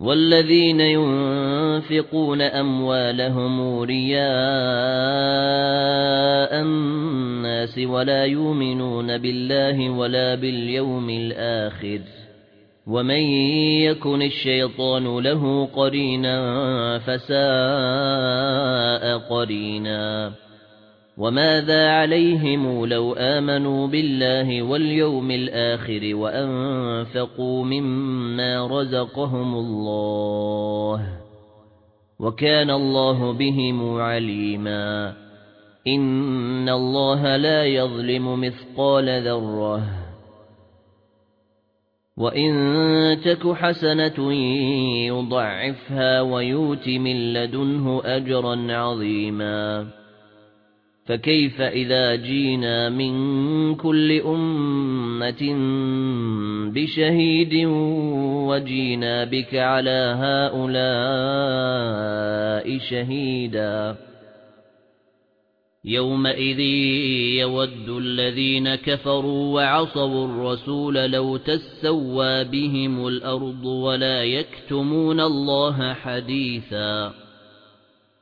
والذين ينفقون أموالهم رياء الناس ولا يؤمنون بالله ولا باليوم الآخر ومن يكن الشيطان له قرينا فساء قرينا وماذا عليهم لو آمنوا بالله واليوم الآخر وأنفقوا مما رزقهم الله وكان الله بهم عليما إن الله لا يظلم مثقال ذرة وإن تك حسنة يضعفها ويوت من لدنه أجرا عظيما فكيف إذا جينا من كل أمة بشهيد وجينا بك على هؤلاء شهيدا؟ يومئذ يود الذين كفروا وعصوا الرسول لو تسوى بهم الأرض ولا يكتمون الله حديثا.